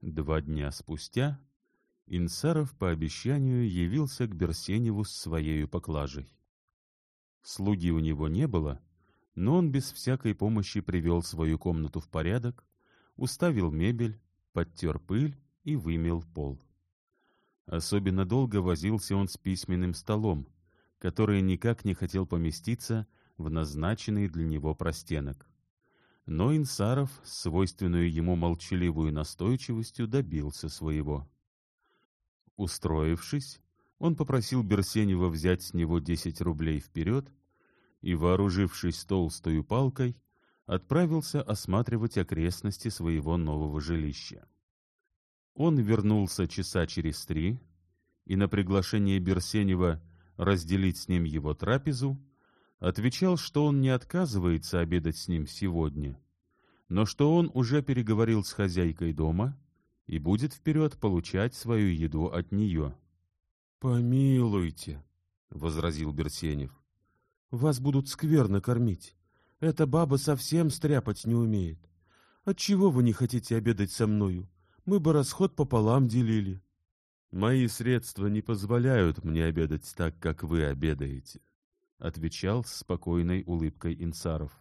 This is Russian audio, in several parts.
Два дня спустя Инсаров по обещанию явился к Берсеневу с своей поклажей. Слуги у него не было, но он без всякой помощи привел свою комнату в порядок, уставил мебель, подтер пыль и вымел пол. Особенно долго возился он с письменным столом, который никак не хотел поместиться в назначенный для него простенок. Но Инсаров, свойственную ему молчаливую настойчивостью, добился своего. Устроившись, он попросил Берсенева взять с него десять рублей вперед и, вооружившись толстою палкой, отправился осматривать окрестности своего нового жилища. Он вернулся часа через три, и на приглашение Берсенева разделить с ним его трапезу отвечал, что он не отказывается обедать с ним сегодня, но что он уже переговорил с хозяйкой дома и будет вперед получать свою еду от нее. — Помилуйте, — возразил Берсенев, — вас будут скверно кормить. Эта баба совсем стряпать не умеет. Отчего вы не хотите обедать со мною? Мы бы расход пополам делили. Мои средства не позволяют мне обедать так, как вы обедаете. — отвечал с спокойной улыбкой Инсаров.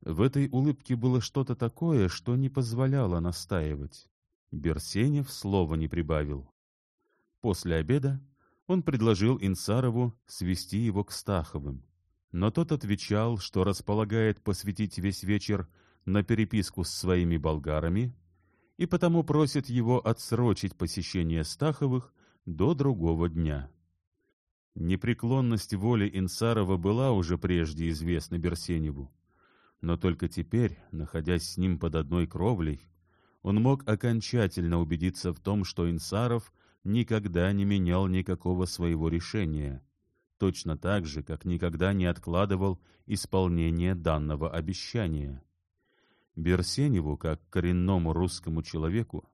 В этой улыбке было что-то такое, что не позволяло настаивать. Берсенев слова не прибавил. После обеда он предложил Инсарову свести его к Стаховым, но тот отвечал, что располагает посвятить весь вечер на переписку с своими болгарами и потому просит его отсрочить посещение Стаховых до другого дня. Непреклонность воли Инсарова была уже прежде известна Берсеневу, но только теперь, находясь с ним под одной кровлей, он мог окончательно убедиться в том, что Инсаров никогда не менял никакого своего решения, точно так же, как никогда не откладывал исполнение данного обещания. Берсеневу, как коренному русскому человеку,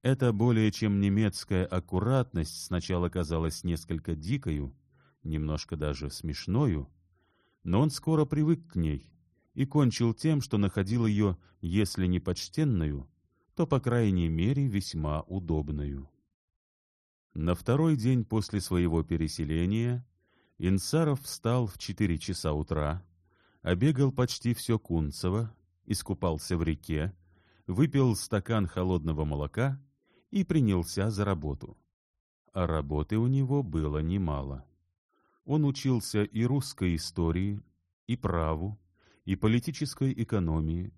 эта более чем немецкая аккуратность сначала казалась несколько дикою, немножко даже смешною, но он скоро привык к ней и кончил тем, что находил ее, если не почтенную, то, по крайней мере, весьма удобную. На второй день после своего переселения Инсаров встал в четыре часа утра, обегал почти все Кунцево, искупался в реке, выпил стакан холодного молока и принялся за работу. А работы у него было немало. Он учился и русской истории, и праву, и политической экономии,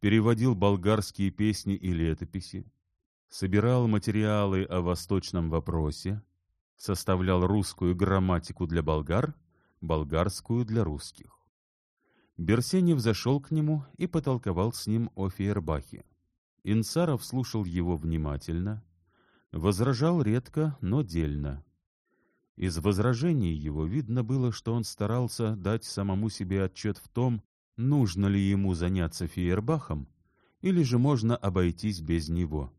переводил болгарские песни и летописи, собирал материалы о восточном вопросе, составлял русскую грамматику для болгар, болгарскую для русских. Берсенев зашел к нему и потолковал с ним о Фейербахе. Инсаров слушал его внимательно, возражал редко, но дельно. Из возражений его видно было, что он старался дать самому себе отчет в том, нужно ли ему заняться Фейербахом, или же можно обойтись без него.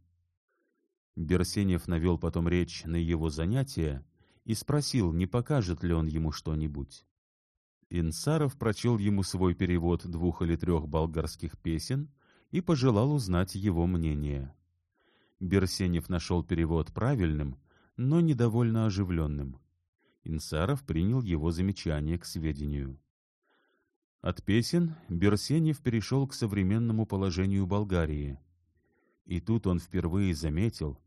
Берсенев навел потом речь на его занятия и спросил, не покажет ли он ему что-нибудь. Инсаров прочел ему свой перевод двух или трех болгарских песен и пожелал узнать его мнение. Берсенев нашел перевод правильным, но недовольно оживленным. Инсаров принял его замечание к сведению. От песен Берсенев перешел к современному положению Болгарии. И тут он впервые заметил,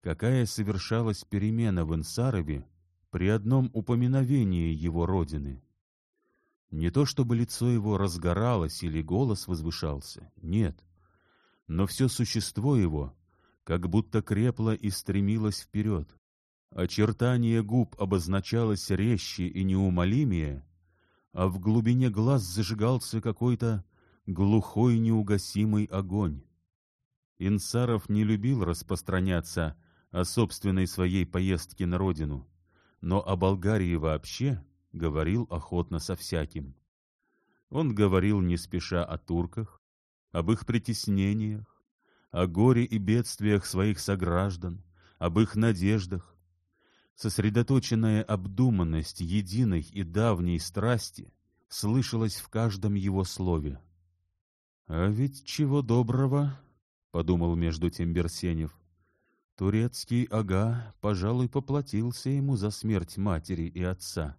какая совершалась перемена в Инсарове при одном упоминовении его родины. Не то чтобы лицо его разгоралось или голос возвышался, нет, но все существо его как будто крепло и стремилось вперед. Очертание губ обозначалось резче и неумолимее, а в глубине глаз зажигался какой-то глухой неугасимый огонь. Инсаров не любил распространяться о собственной своей поездке на родину, но о Болгарии вообще говорил охотно со всяким. Он говорил не спеша о турках, об их притеснениях, о горе и бедствиях своих сограждан, об их надеждах, Сосредоточенная обдуманность единой и давней страсти слышалась в каждом его слове. А ведь чего доброго, подумал между тем Берсенев. Турецкий ага, пожалуй, поплатился ему за смерть матери и отца.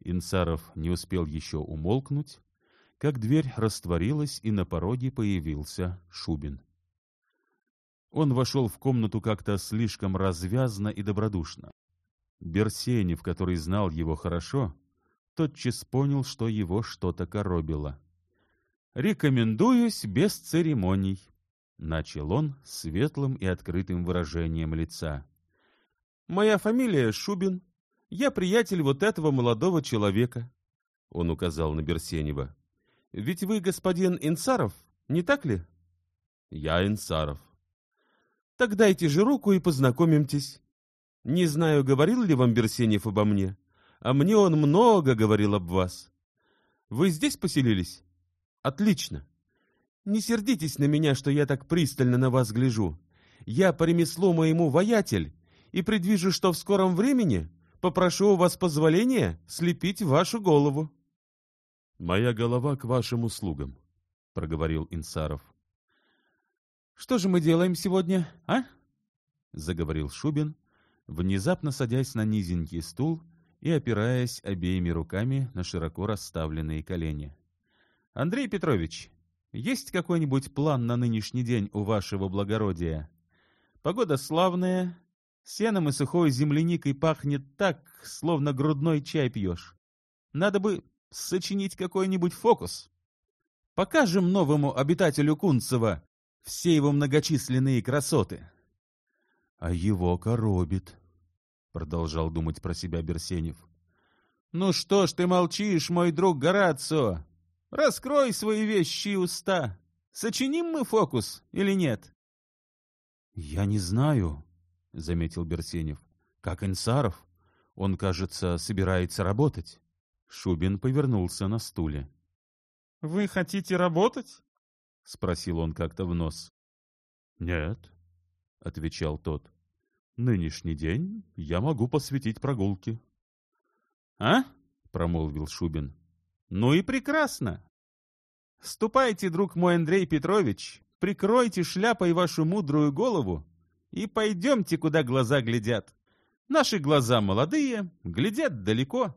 Инсаров не успел еще умолкнуть, как дверь растворилась, и на пороге появился Шубин. Он вошел в комнату как-то слишком развязно и добродушно. Берсенев, который знал его хорошо, тотчас понял, что его что-то коробило. «Рекомендуюсь без церемоний», — начал он светлым и открытым выражением лица. «Моя фамилия Шубин. Я приятель вот этого молодого человека», — он указал на Берсенева. «Ведь вы господин Инсаров, не так ли?» «Я Инсаров». «Так дайте же руку и познакомимтесь. Не знаю, говорил ли вам Берсенев обо мне, а мне он много говорил об вас. Вы здесь поселились?» Отлично. Не сердитесь на меня, что я так пристально на вас гляжу. Я по ремеслу моему воятель и предвижу, что в скором времени попрошу у вас позволения слепить вашу голову. — Моя голова к вашим услугам, — проговорил Инсаров. — Что же мы делаем сегодня, а? — заговорил Шубин, внезапно садясь на низенький стул и опираясь обеими руками на широко расставленные колени. Андрей Петрович, есть какой-нибудь план на нынешний день у вашего благородия? Погода славная, сеном и сухой земляникой пахнет так, словно грудной чай пьешь. Надо бы сочинить какой-нибудь фокус. Покажем новому обитателю Кунцева все его многочисленные красоты. — А его коробит, — продолжал думать про себя Берсенев. — Ну что ж ты молчишь, мой друг Горацио? Раскрой свои вещи уста. Сочиним мы фокус или нет? — Я не знаю, — заметил Берсенев. — Как Инсаров. Он, кажется, собирается работать. Шубин повернулся на стуле. — Вы хотите работать? — спросил он как-то в нос. — Нет, — отвечал тот. — Нынешний день я могу посвятить прогулке. — А? — промолвил Шубин. Ну и прекрасно. Ступайте, друг мой Андрей Петрович, прикройте шляпой вашу мудрую голову и пойдемте, куда глаза глядят. Наши глаза молодые, глядят далеко.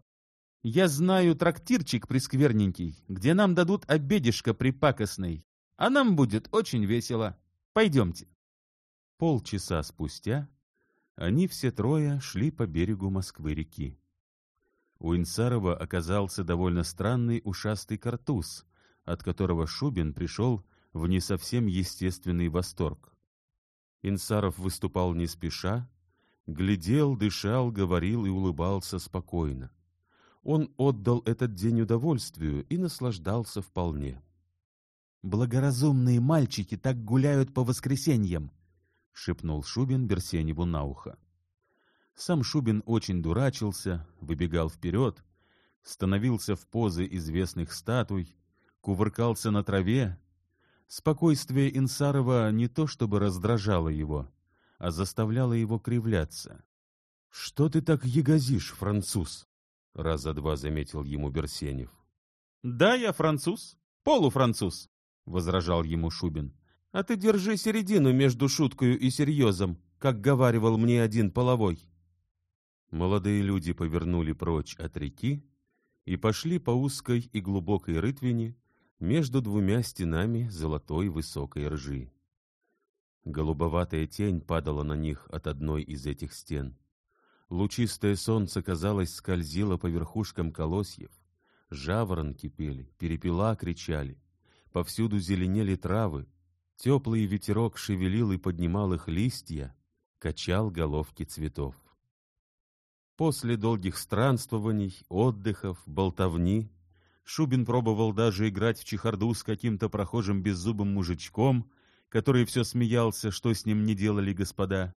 Я знаю трактирчик прискверненький, где нам дадут обедишко припакостный, а нам будет очень весело. Пойдемте. Полчаса спустя они все трое шли по берегу Москвы-реки. У Инсарова оказался довольно странный ушастый картуз, от которого Шубин пришел в не совсем естественный восторг. Инсаров выступал не спеша, глядел, дышал, говорил и улыбался спокойно. Он отдал этот день удовольствию и наслаждался вполне. «Благоразумные мальчики так гуляют по воскресеньям!» — шепнул Шубин Берсеневу на ухо. Сам Шубин очень дурачился, выбегал вперед, становился в позы известных статуй, кувыркался на траве. Спокойствие Инсарова не то чтобы раздражало его, а заставляло его кривляться. — Что ты так ягозишь, француз? — раза два заметил ему Берсенев. — Да, я француз, полуфранцуз, — возражал ему Шубин. — А ты держи середину между шуткою и серьезом, как говаривал мне один половой. Молодые люди повернули прочь от реки и пошли по узкой и глубокой рытвине между двумя стенами золотой высокой ржи. Голубоватая тень падала на них от одной из этих стен. Лучистое солнце, казалось, скользило по верхушкам колосьев. Жаворонки пели, перепела кричали. Повсюду зеленели травы. Теплый ветерок шевелил и поднимал их листья, качал головки цветов. После долгих странствований, отдыхов, болтовни Шубин пробовал даже играть в чехарду с каким-то прохожим беззубым мужичком, который все смеялся, что с ним не делали господа.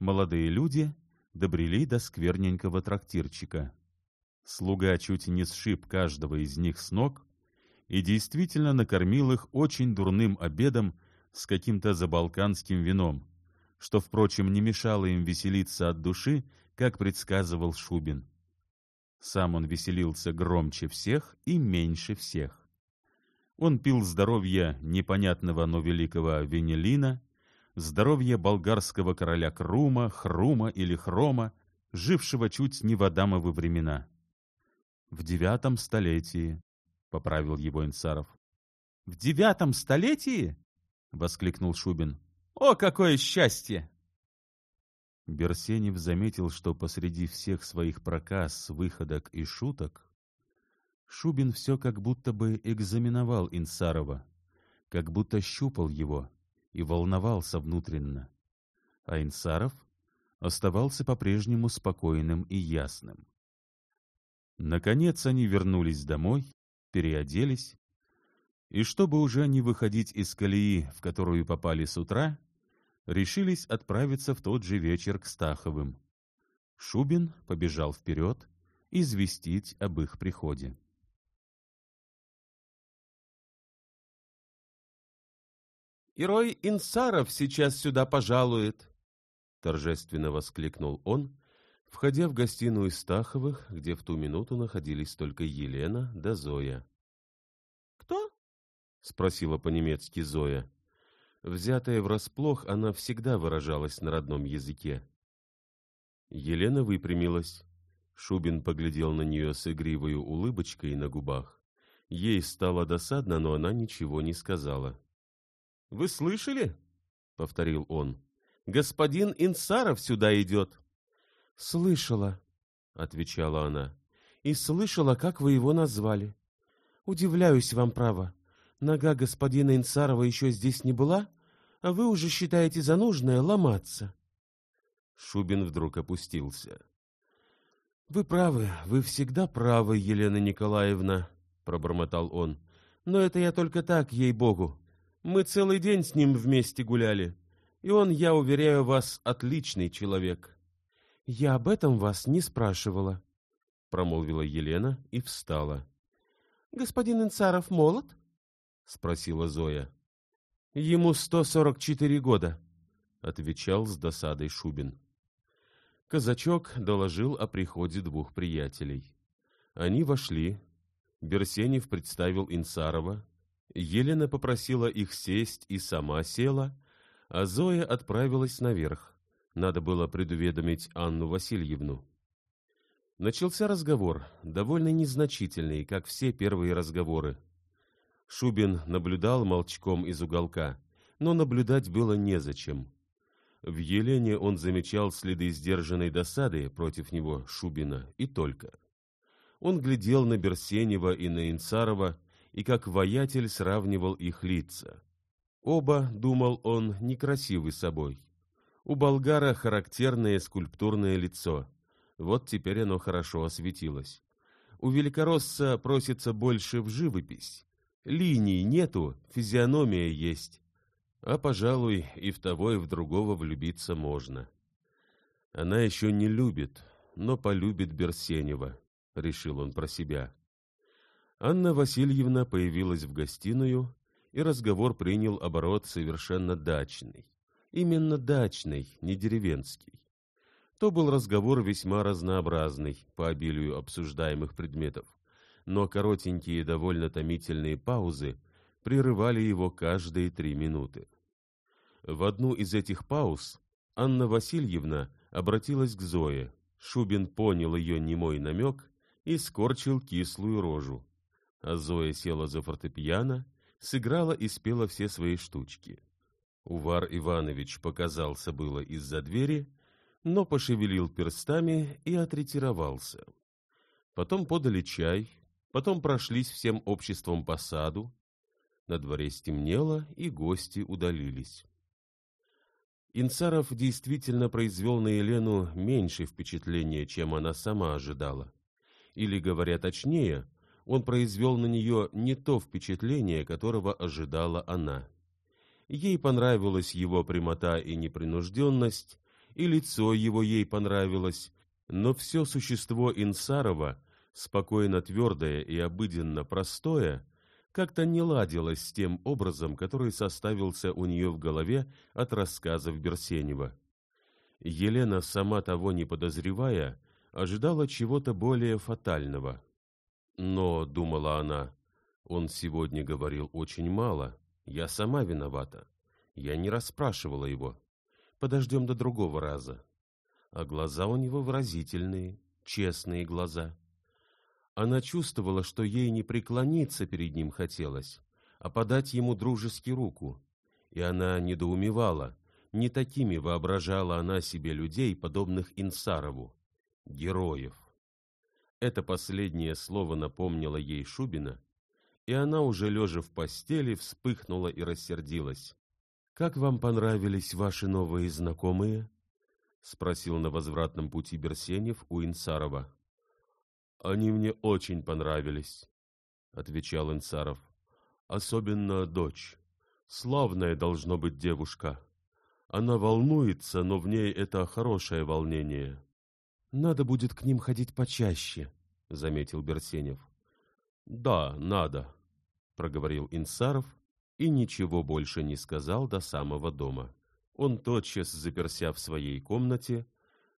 Молодые люди добрели до скверненького трактирчика. Слуга чуть не сшиб каждого из них с ног и действительно накормил их очень дурным обедом с каким-то забалканским вином, что, впрочем, не мешало им веселиться от души как предсказывал Шубин. Сам он веселился громче всех и меньше всех. Он пил здоровье непонятного, но великого Венелина, здоровье болгарского короля Крума, Хрума или Хрома, жившего чуть не в Адамовы времена. В девятом столетии, — поправил его Инсаров. — В девятом столетии? — воскликнул Шубин. — О, какое счастье! Берсенев заметил, что посреди всех своих проказ, выходок и шуток Шубин все как будто бы экзаменовал Инсарова, как будто щупал его и волновался внутренно. А Инсаров оставался по-прежнему спокойным и ясным. Наконец они вернулись домой, переоделись, и чтобы уже не выходить из колеи, в которую попали с утра, решились отправиться в тот же вечер к Стаховым. Шубин побежал вперед известить об их приходе. Ирой Инсаров сейчас сюда пожалует!» Торжественно воскликнул он, входя в гостиную Стаховых, где в ту минуту находились только Елена да Зоя. «Кто?» — спросила по-немецки Зоя. Взятая врасплох, она всегда выражалась на родном языке. Елена выпрямилась. Шубин поглядел на нее с игривой улыбочкой на губах. Ей стало досадно, но она ничего не сказала. Вы слышали? — повторил он. — Господин Инсаров сюда идет. — Слышала, — отвечала она, — и слышала, как вы его назвали. Удивляюсь вам, право. Нога господина Инсарова еще здесь не была, а вы уже считаете за нужное ломаться. Шубин вдруг опустился. — Вы правы, вы всегда правы, Елена Николаевна, — пробормотал он. — Но это я только так, ей-богу. Мы целый день с ним вместе гуляли, и он, я уверяю вас, отличный человек. — Я об этом вас не спрашивала, — промолвила Елена и встала. — Господин Инцаров молод? — спросила Зоя. — Ему сто сорок четыре года, — отвечал с досадой Шубин. Казачок доложил о приходе двух приятелей. Они вошли. Берсенев представил Инцарова, Елена попросила их сесть и сама села, а Зоя отправилась наверх. Надо было предуведомить Анну Васильевну. Начался разговор, довольно незначительный, как все первые разговоры. Шубин наблюдал молчком из уголка, но наблюдать было незачем. В Елене он замечал следы сдержанной досады против него, Шубина, и только. Он глядел на Берсенева и на Инцарова, и как воятель сравнивал их лица. Оба, думал он, некрасивы собой. У болгара характерное скульптурное лицо. Вот теперь оно хорошо осветилось. У великоросса просится больше в живопись. Линий нету, физиономия есть. А, пожалуй, и в того, и в другого влюбиться можно. Она еще не любит, но полюбит Берсенева, — решил он про себя. Анна Васильевна появилась в гостиную, и разговор принял оборот совершенно дачный. Именно дачный, не деревенский. То был разговор весьма разнообразный по обилию обсуждаемых предметов, но коротенькие довольно томительные паузы прерывали его каждые три минуты. В одну из этих пауз Анна Васильевна обратилась к Зое. Шубин понял ее немой намек и скорчил кислую рожу а Зоя села за фортепиано, сыграла и спела все свои штучки. Увар Иванович показался было из-за двери, но пошевелил перстами и отретировался. Потом подали чай, потом прошлись всем обществом по саду. На дворе стемнело, и гости удалились. Инцаров действительно произвел на Елену меньше впечатления, чем она сама ожидала. Или, говоря точнее, он произвел на нее не то впечатление, которого ожидала она. Ей понравилась его прямота и непринужденность, и лицо его ей понравилось, но все существо Инсарова, спокойно твердое и обыденно простое, как-то не ладилось с тем образом, который составился у нее в голове от рассказов Берсенева. Елена, сама того не подозревая, ожидала чего-то более фатального. Но, думала она, Он сегодня говорил очень мало. Я сама виновата. Я не расспрашивала его. Подождем до другого раза. А глаза у него выразительные, честные глаза. Она чувствовала, что ей не преклониться перед ним хотелось, а подать ему дружески руку. И она недоумевала, не такими воображала она себе людей, подобных Инсарову, героев. Это последнее слово напомнило ей Шубина, и она, уже лежа в постели, вспыхнула и рассердилась. — Как вам понравились ваши новые знакомые? — спросил на возвратном пути Берсенев у Инсарова. — Они мне очень понравились, — отвечал Инсаров. — Особенно дочь. Славная должно быть девушка. Она волнуется, но в ней это хорошее волнение. — Надо будет к ним ходить почаще, — заметил Берсенев. — Да, надо, — проговорил Инсаров и ничего больше не сказал до самого дома. Он тотчас заперся в своей комнате,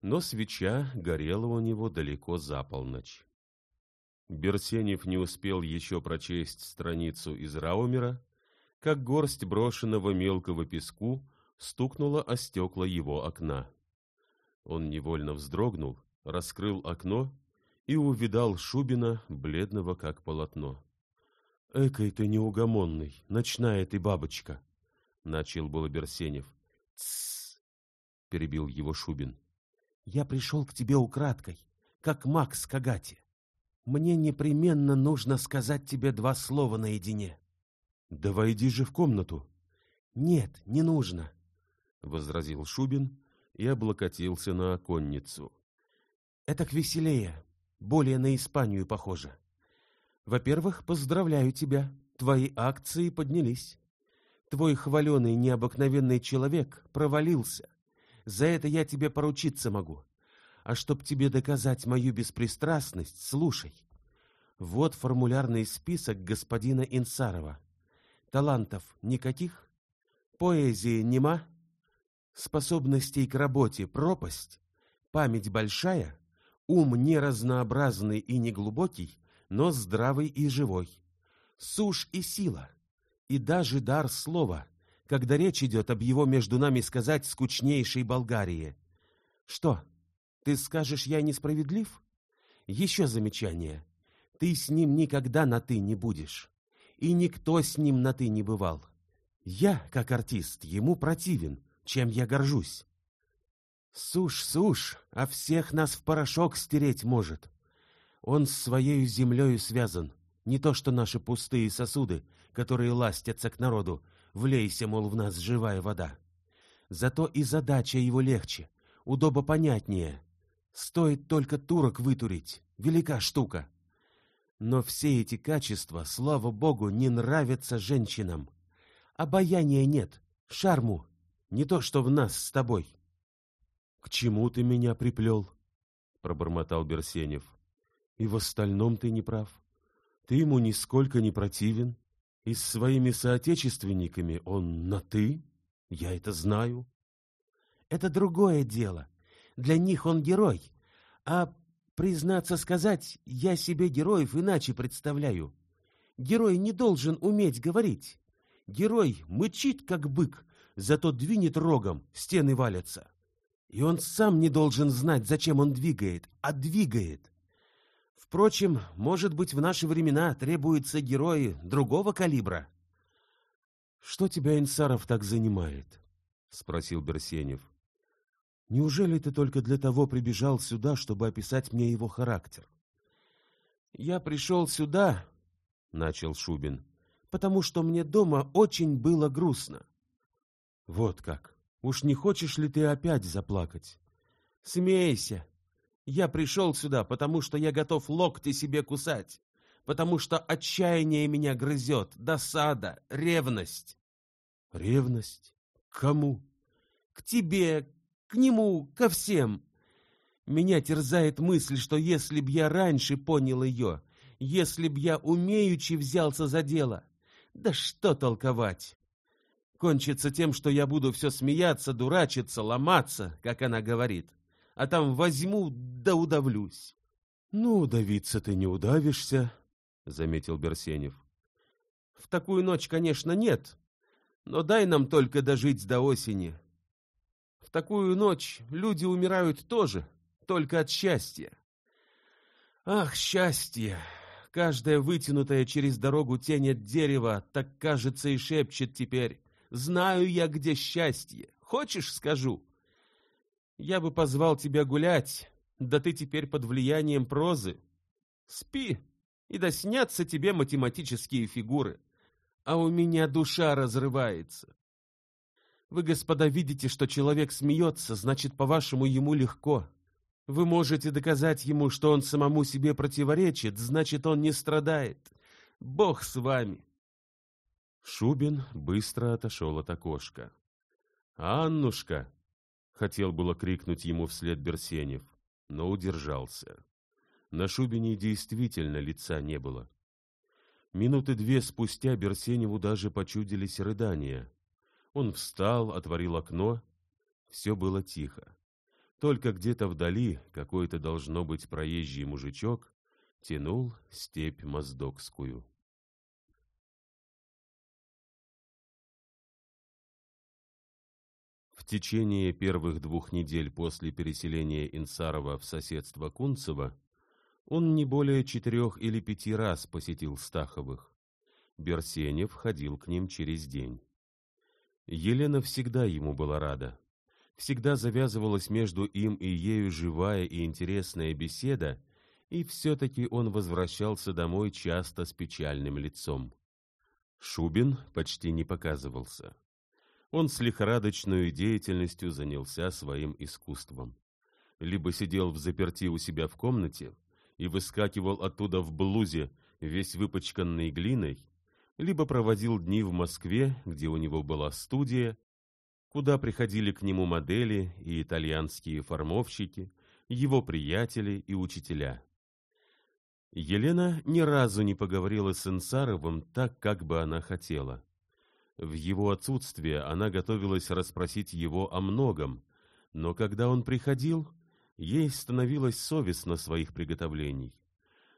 но свеча горела у него далеко за полночь. Берсенев не успел еще прочесть страницу из Раумера, как горсть брошенного мелкого песку стукнула о стекла его окна. Он невольно вздрогнул, раскрыл окно и увидал Шубина, бледного как полотно. — Экой ты неугомонный, ночная ты бабочка! — начал было Берсенев. — Тссс! — перебил его Шубин. — Я пришел к тебе украдкой, как Макс к. Мне непременно нужно сказать тебе два слова наедине. — Да войди же в комнату. — Нет, не нужно. —— возразил Шубин и облокотился на оконницу. — Это к веселее, более на Испанию похоже. Во-первых, поздравляю тебя, твои акции поднялись. Твой хваленый необыкновенный человек провалился. За это я тебе поручиться могу. А чтоб тебе доказать мою беспристрастность, слушай. Вот формулярный список господина Инсарова. Талантов никаких, поэзии нема, способностей к работе пропасть, память большая, ум неразнообразный и неглубокий, но здравый и живой, сушь и сила, и даже дар слова, когда речь идет об его между нами сказать скучнейшей Болгарии. Что, ты скажешь, я несправедлив? Еще замечание. Ты с ним никогда на «ты» не будешь, и никто с ним на «ты» не бывал. Я, как артист, ему противен, чем я горжусь. Сушь, сушь, а всех нас в порошок стереть может. Он с своей землею связан, не то что наши пустые сосуды, которые ластятся к народу, влейся, мол, в нас живая вода. Зато и задача его легче, удобопонятнее. Стоит только турок вытурить, велика штука. Но все эти качества, слава богу, не нравятся женщинам. Обаяния нет, шарму не то, что в нас с тобой. — К чему ты меня приплел? — пробормотал Берсенев. — И в остальном ты не прав. Ты ему нисколько не противен. И с своими соотечественниками он на «ты». Я это знаю. — Это другое дело. Для них он герой. А, признаться сказать, я себе героев иначе представляю. Герой не должен уметь говорить. Герой мычит, как бык, зато двинет рогом, стены валятся. И он сам не должен знать, зачем он двигает, а двигает. Впрочем, может быть, в наши времена требуются герои другого калибра. — Что тебя, Инсаров, так занимает? — спросил Берсенев. — Неужели ты только для того прибежал сюда, чтобы описать мне его характер? — Я пришел сюда, — начал Шубин, — потому что мне дома очень было грустно. Вот как. Уж не хочешь ли ты опять заплакать? Смейся. Я пришел сюда, потому что я готов локти себе кусать, потому что отчаяние меня грызет, досада, ревность. Ревность? К кому? К тебе, к нему, ко всем. Меня терзает мысль, что если б я раньше понял ее, если б я умеючи взялся за дело, да что толковать? Кончится тем, что я буду все смеяться, дурачиться, ломаться, как она говорит. А там возьму да удавлюсь. — Ну, удавиться ты не удавишься, — заметил Берсенев. В такую ночь, конечно, нет, но дай нам только дожить до осени. В такую ночь люди умирают тоже, только от счастья. Ах, счастье! Каждая вытянутая через дорогу тень от дерева так кажется и шепчет теперь. Знаю я, где счастье. Хочешь, скажу? Я бы позвал тебя гулять, да ты теперь под влиянием прозы. Спи, и да снятся тебе математические фигуры. А у меня душа разрывается. Вы, господа, видите, что человек смеется, значит, по-вашему, ему легко. Вы можете доказать ему, что он самому себе противоречит, значит, он не страдает. Бог с вами. Шубин быстро отошел от окошка. «Аннушка!» — хотел было крикнуть ему вслед Берсенев, но удержался. На Шубине действительно лица не было. Минуты две спустя Берсеневу даже почудились рыдания. Он встал, отворил окно. Все было тихо. Только где-то вдали какой-то должно быть проезжий мужичок тянул степь моздокскую. В течение первых двух недель после переселения Инсарова в соседство Кунцева он не более четырех или пяти раз посетил Стаховых. Берсенев ходил к ним через день. Елена всегда ему была рада всегда завязывалась между им и ею живая и интересная беседа, и все-таки он возвращался домой часто с печальным лицом. Шубин почти не показывался. Он с лихорадочной деятельностью занялся своим искусством. Либо сидел в заперти у себя в комнате и выскакивал оттуда в блузе, весь выпачканный глиной, либо проводил дни в Москве, где у него была студия, куда приходили к нему модели и итальянские формовщики, его приятели и учителя. Елена ни разу не поговорила с Инсаровым так, как бы она хотела. В его отсутствие она готовилась расспросить его о многом, но когда он приходил, ей становилось совестно своих приготовлений.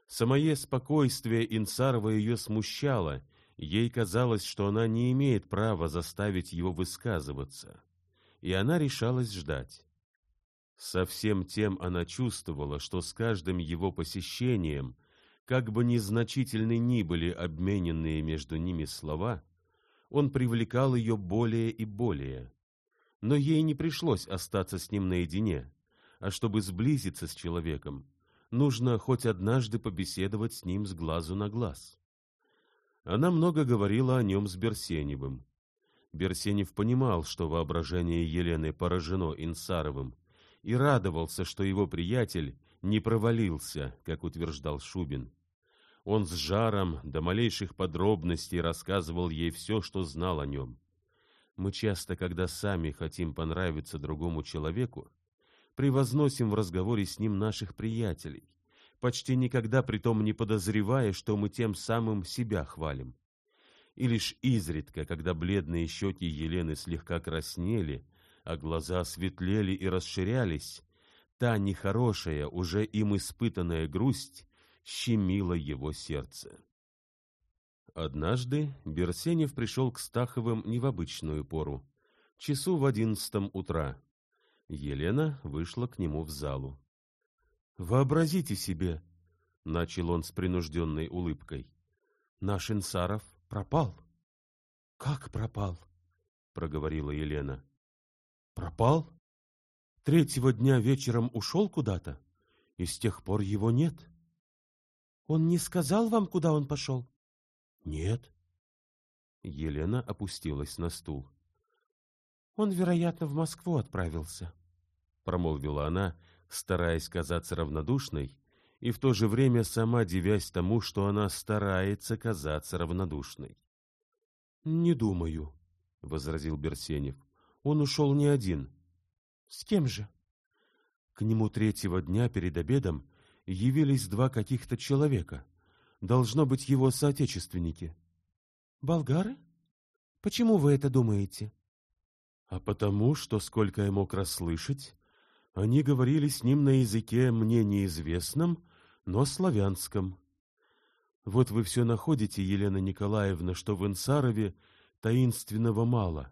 Самое спокойствие Инсарова ее смущало, Ей казалось, что она не имеет права заставить его высказываться, и она решалась ждать. Со всем тем она чувствовала, что с каждым его посещением, как бы незначительны ни были обмененные между ними слова, он привлекал ее более и более. Но ей не пришлось остаться с ним наедине, а чтобы сблизиться с человеком, нужно хоть однажды побеседовать с ним с глазу на глаз. Она много говорила о нем с Берсеневым. Берсенев понимал, что воображение Елены поражено Инсаровым, и радовался, что его приятель не провалился, как утверждал Шубин. Он с жаром до малейших подробностей рассказывал ей все, что знал о нем. Мы часто, когда сами хотим понравиться другому человеку, превозносим в разговоре с ним наших приятелей, почти никогда притом не подозревая, что мы тем самым себя хвалим. И лишь изредка, когда бледные щеки Елены слегка краснели, а глаза светлели и расширялись, та нехорошая, уже им испытанная грусть щемила его сердце. Однажды Берсенев пришел к Стаховым не в обычную пору, часу в одиннадцатом утра. Елена вышла к нему в залу. Вообразите себе, — начал он с принужденной улыбкой, — наш Инсаров пропал. — Как пропал? — проговорила Елена. — Пропал? Третьего дня вечером ушел куда-то, и с тех пор его нет. — Он не сказал вам, куда он пошел? — Нет. Елена опустилась на стул. — Он, вероятно, в Москву отправился, — промолвила она, стараясь казаться равнодушной, и в то же время сама дивясь тому, что она старается казаться равнодушной. — Не думаю, — возразил Берсенев. — Он ушел не один. — С кем же? К нему третьего дня перед обедом явились два каких-то человека. Должно быть его соотечественники. — Болгары? Почему вы это думаете? — А потому, что, сколько я мог расслышать, они говорили с ним на языке мне неизвестном, но славянском. Вот вы все находите, Елена Николаевна, что в Инсарове таинственного мало.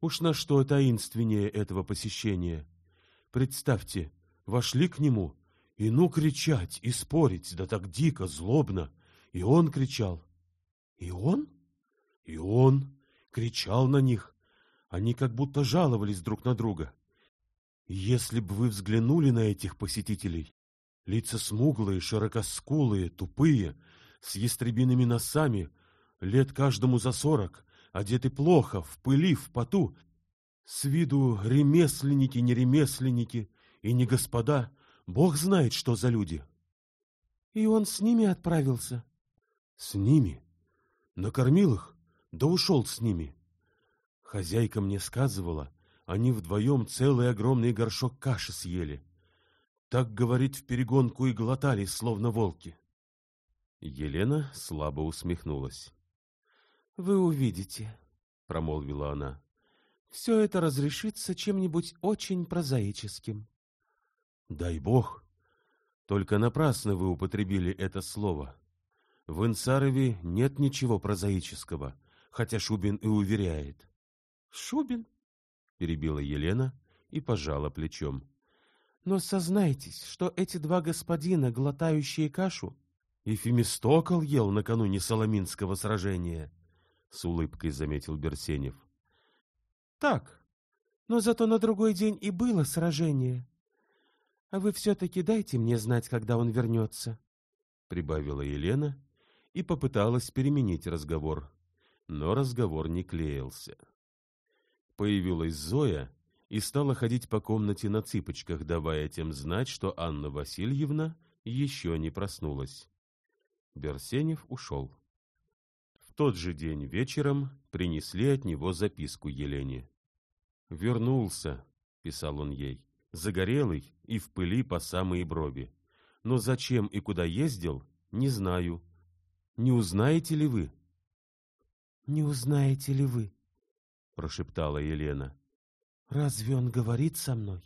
Уж на что таинственнее этого посещения. Представьте, вошли к нему, и ну кричать, и спорить, да так дико, злобно. И он кричал. И он? И он кричал на них. Они как будто жаловались друг на друга. Если бы вы взглянули на этих посетителей, лица смуглые, широкоскулые, тупые, с ястребиными носами, лет каждому за сорок, одеты плохо, в пыли, в поту, с виду ремесленники, не ремесленники и не господа, бог знает, что за люди. И он с ними отправился? С ними? Накормил их, да ушел с ними. Хозяйка мне сказывала, они вдвоем целый огромный горшок каши съели. Так, говорит, в перегонку и глотали, словно волки. Елена слабо усмехнулась. — Вы увидите, — промолвила она. — Все это разрешится чем-нибудь очень прозаическим. — Дай бог! Только напрасно вы употребили это слово. В Инсарове нет ничего прозаического, хотя Шубин и уверяет. — Шубин? — перебила Елена и пожала плечом. — Но сознайтесь, что эти два господина, глотающие кашу... — И Фемистокл ел накануне Соломинского сражения, — с улыбкой заметил Берсенев. — Так, но зато на другой день и было сражение. А вы все-таки дайте мне знать, когда он вернется, — прибавила Елена и попыталась переменить разговор, но разговор не клеился. Появилась Зоя и стала ходить по комнате на цыпочках, давая тем знать, что Анна Васильевна еще не проснулась. Берсенев ушел. В тот же день вечером принесли от него записку Елене. «Вернулся», — писал он ей, — «загорелый и в пыли по самые брови. Но зачем и куда ездил, не знаю. Не узнаете ли вы?» «Не узнаете ли вы?» прошептала Елена. Разве он говорит со мной?